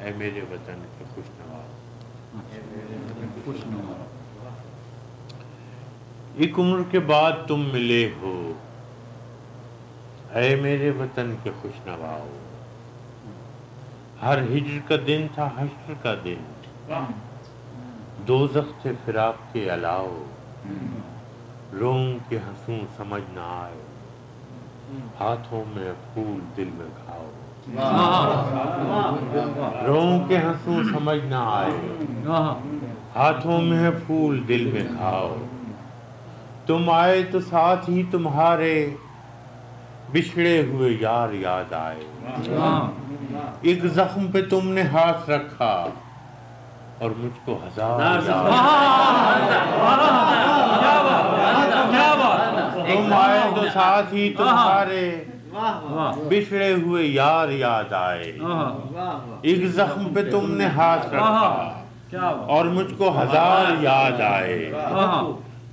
اے میرے وطن کے خوش نواز ایک عمر کے بعد تم ملے ہو۔ اے میرے وطن کے خوش نواؤ ہر ہجر کا دن تھا، حشر کا دن۔ دو تھے فراق کے علاؤ روم کے حسوں سمجھ نہ آئے۔ ہاتھوں میں پھول دل میں کھاؤ روم کے ہنسوں سمجھ نہ آئے ہاتھوں میں پھول دل میں کھاؤ تم آئے تو ساتھ ہی تمہارے بچھڑے ہوئے یار یاد آئے ایک زخم پہ تم نے ہاتھ رکھا اور مجھ کو ہزار تم آئے تو ساتھ ہی تمہارے بچھڑے ہوئے یار یاد آئے۔ ایک زخم پہ تم نے ہاتھ رکھا۔ اور مجھ کو ہزار یاد آئے۔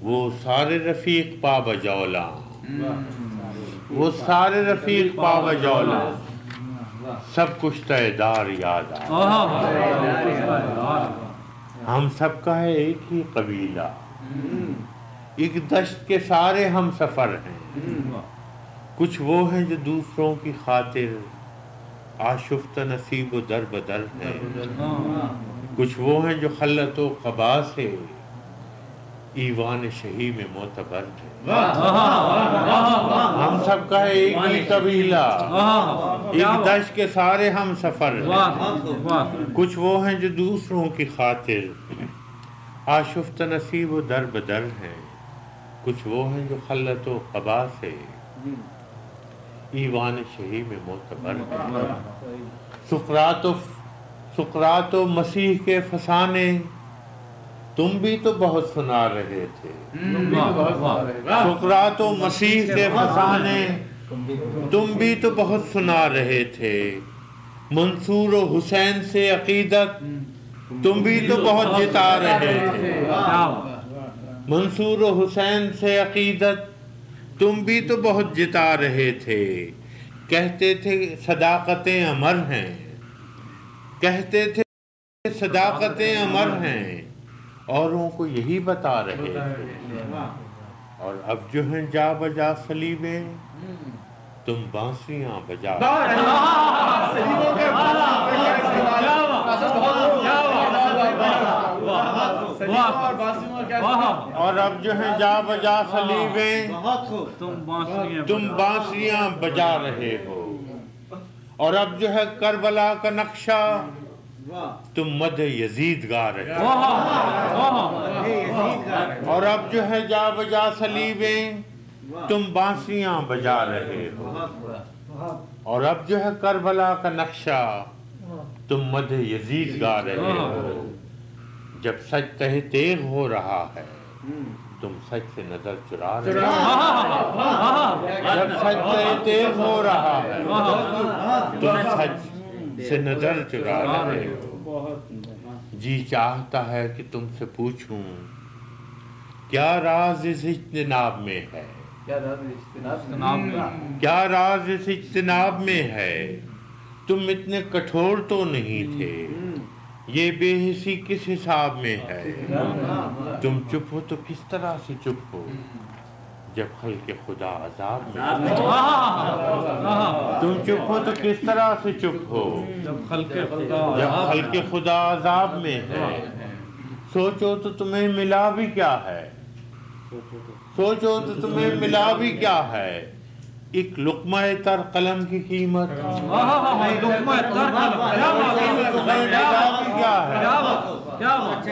وہ سارے رفیق پا بجولا وہ سارے رفیق پا بجولا سب کچھ تعدار یاد آئے۔ ہم سب کا ہے ایک ہی قبیلہ۔ ایک دشت کے سارے ہم سفر ہیں۔ کچھ وہ ہیں جو دوسروں کی خاطر آشفت نصیب و در بدر ہیں۔ کچھ وہ ہیں جو خلط و قبا سے ایوان شہی میں معتبر ہے ہم سب کا ایک ہی قبیلہ۔ ایک دش کے سارے ہم سفر ہیں۔ کچھ وہ ہیں جو دوسروں کی خاطر آشفت نصیب و در بدر ہیں۔ کچھ وہ ہیں جو خلط و قبا سے ایوان شہی میں معتبر ہے۔ سقرات و سقرات و مسیح کے فسانے تم بھی تو بہت سنا رہے تھے۔ سقرات و مسیح کے فسانے تم بھی تو بہت سنا رہے تھے۔ منصور و حسین سے عقیدت تم بھی تو بہت جتا رہے تھے۔ منصور و حسین سے عقیدت تم بھی تو بہت جتا رہے تھے۔ کہتے تھے صداقتیں امر ہیں۔ کہتے تھے صداقتیں امر ہیں۔ اوروں کو یہی بتا رہے تھے۔ اور اب جو ہیں جا بجا سلیبیں، تم بانسیاں بجا اور اب جو ہیں جا بجا سلیبیں تم بانسیاں بجا. رہے ہو۔ اور اب جو ہے کربلا کا نقشہ تم مد یزید گا رہے اور اب جو ہے جا بجا سلیبیں تم بانسیاں بجا رہے ہو۔ اور اب جو ہے کربلا کا نقشہ تم مد یزید گا رہے ہو۔ جب سچ تہ تیغ ہو رہا ہے تم سچ سے نظر چرا رہے جب سچ تہ تیغ ہو رہا ہے تم سچ سے نظر چرا رہے ہو جی چاہتا ہے کہ تم سے پوچھوں کیا راز اس اجتناب میں ہے کیا راز اس اجتناب میں ہے تم اتنے کٹھور تو نہیں تھے یہ بے حسی کس حساب میں ہے؟ تم چپ ہو تو کس طرح سے چپ ہو؟ جب خلق خدا عذاب میں تم چپ ہو تو کس طرح سے چپ ہو؟ جب خلق خدا عذاب میں ہے۔ سوچو تو تمہیں ملا بھی کیا ہے؟ سوچو تو تمہیں ملا بھی کیا ہے؟ ایک لقمہ تر قلم کی قیمت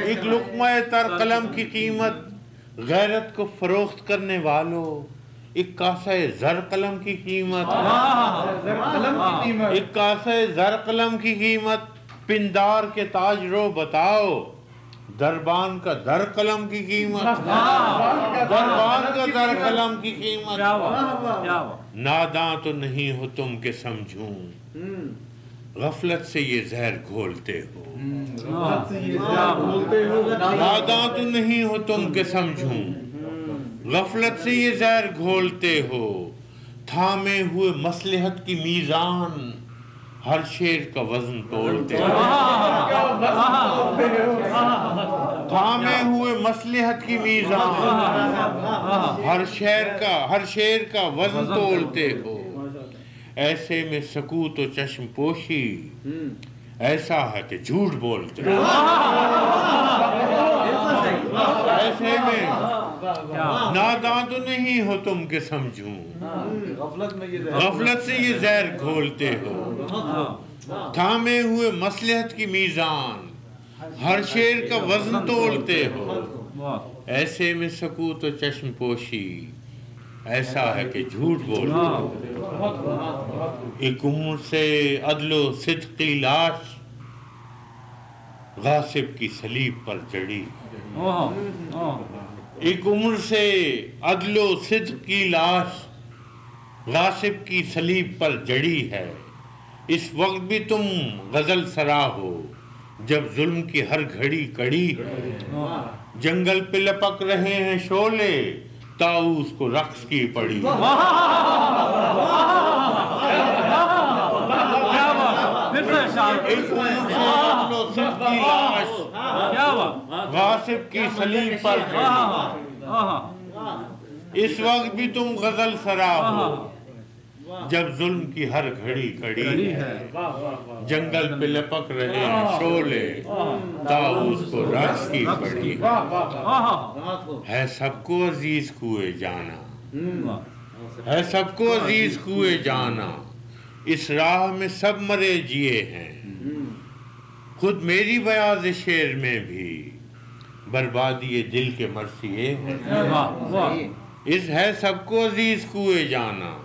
ایک لقمہ تر قلم کی قیمت غیرت کو فروخت کرنے والوں ایک کاسہ زر قلم کی قیمت ایک کاسہ زر قلم کی قیمت پندار کے تاج رو بتاؤ دربان کا در قلم کی قیمت۔ دربان کا در قلم کی قیمت۔ ناداں تو نہیں ہو تم کے سمجھوں۔ غفلت سے یہ زہر گھولتے ہو۔ ناداں تو نہیں ہو تم کے سمجھوں۔ غفلت سے یہ زہر گھولتے ہو۔ تھامے ہوئے مسلحت کی میزان۔ ہر شیر کا وزن توڑتے تھامے ہوئے مسلحت کی میزان۔ ہر شہر کا، ہر شیر کا وزن تولتے ہو۔ ایسے میں سکوت و چشم پوشی۔ ایسا ہے کہ جھوٹ بولتے۔ ایسے میں نادان تو نہیں ہو تم کے سمجھوں۔ غفلت سے یہ زہر کھولتے ہو۔ تھامے ہوئے مسلحت کی میزان۔ ہر شیر کا وزن تولتے ہو۔ ایسے میں سکوت و چشم پوشی۔ ایسا ہے کہ جھوٹ بول ایک عمر سے عدل و صدقی لاش غاصب کی سلیب پر جڑی ایک عمر سے عدل و صدق کی لاش غاصب کی سلیب پر جڑی ہے۔ اس وقت بھی تم غزل سرا ہو جب ظلم کی ہر گھڑی کڑی جنگل پہ لپک رہے ہیں شولے تاؤس کو رقص کی پڑی غاصب کی سلیب پر اس وقت بھی تم غزل سرا ہو۔ جب ظلم کی ہر گھڑی کڑی ہے۔ جنگل پہ لپک رہے شولے تاؤس کو رقص کی پڑی۔ ہے سب کو عزیز کوئے جانا۔ ہے سب کو عزیز کوئے جانا۔ اس راہ میں سب مرے جیے ہیں۔ خود میری بیاض شیر میں بھی۔ بربادی دل کے مرثیے اس ہے سب کو عزیز کوئے جانا۔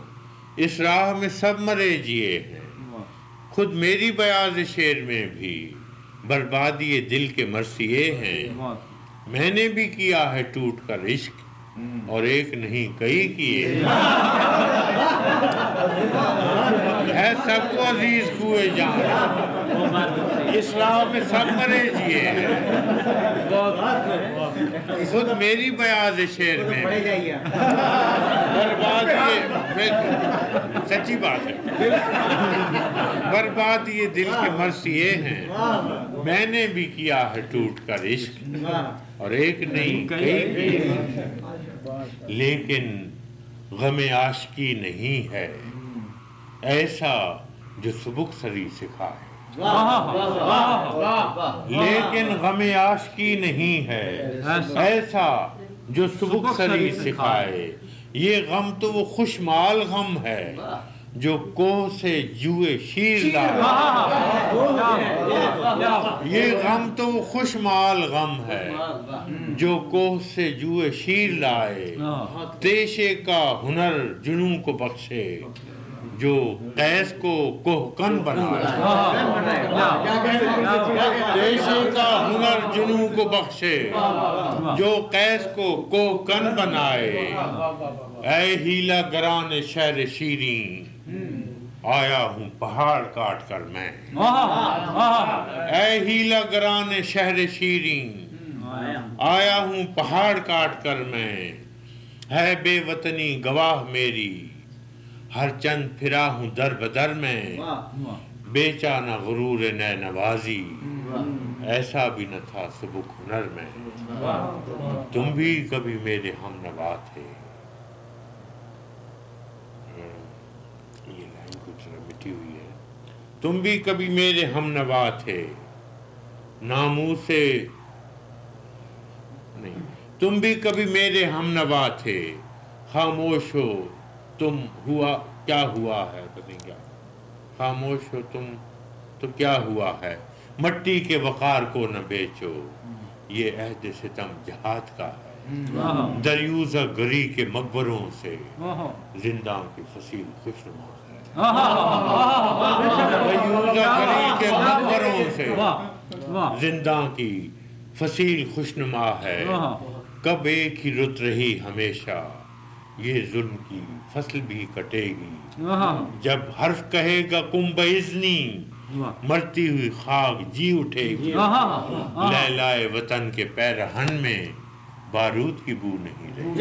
اس راہ میں سب مرے جیے ہیں۔ خود میری بیاض شیر میں بھی بربادی دل کے مرثیے ہیں۔ میں نے بھی کیا ہے ٹوٹ کر عشق اور ایک نہیں کئی کیے۔ سب کو عزیز کوئے جانا اس راہ میں سب مرے جیے۔ خود میری بیاض شیر میں۔ برباد یہ سچی بات ہے۔ برباد یہ دل کے مرثیے ہیں۔ میں نے بھی کیا ہے ٹوٹ کر عشق۔ اور ایک نہیں، کئی لیکن غم عاشقی نہیں ہے۔ ایسا جو سبک سری سکھائے لیکن غم عاشقی نہیں ہے۔ ایسا جو سبک سری سکھائے۔ یہ غم تو وہ خوشمال غم ہے جو کوہ سے جوئے شیر لائے یہ غم تو وہ خوشمال غم ہے جو کوہ سے جوئے شیر لائے۔ تیشے کا ہنر جنوں کو بخشے۔ جو قیس کو کوہ کن بنائے کا ہنر جنوں کو بخشے، جو قیس کو کوہ کن بنائے۔ اے ہیلا گران شہر شیرین آیا ہوں پہاڑ کاٹ کر میں۔ اے ہیلا گران شہر شیرین آیا ہوں پہاڑ کاٹ کر میں۔ ہے بے وطنی گواہ میری ہر چند پھرا ہوں در بدر میں۔ بیچا نہ غرور نئے نوازی۔ ایسا بھی نہ تھا سبک ہنر میں۔ تم بھی کبھی میرے ہم نوا تھے۔ ہوئی ہے۔ تم بھی کبھی میرے ہم نوا تھے۔ نامو سے۔ نہیں، تم بھی کبھی میرے ہم نوا تھے۔ خاموش ہو۔ تم ہوا کیا ہوا ہے؟ کیا؟ خاموش ہو تم تو کیا ہوا ہے؟ مٹی کے وقار کو نہ بیچو۔ یہ عہد ستم جہاد کا ہے۔ دریوزہ گری کے مقبروں سے زندہ کی فصیل خوش نما کے مقبروں سے زندہ کی فصیل خوشنما ہے۔ کب ایک ہی رت رہی ہمیشہ۔ یہ ظلم کی فصل بھی کٹے گی۔ جب حرف کہے گا کمب ازنی مرتی ہوئی خاک جی اٹھے گی۔ لہلائے وطن کے پیرہن میں بارود کی بو نہیں رہی۔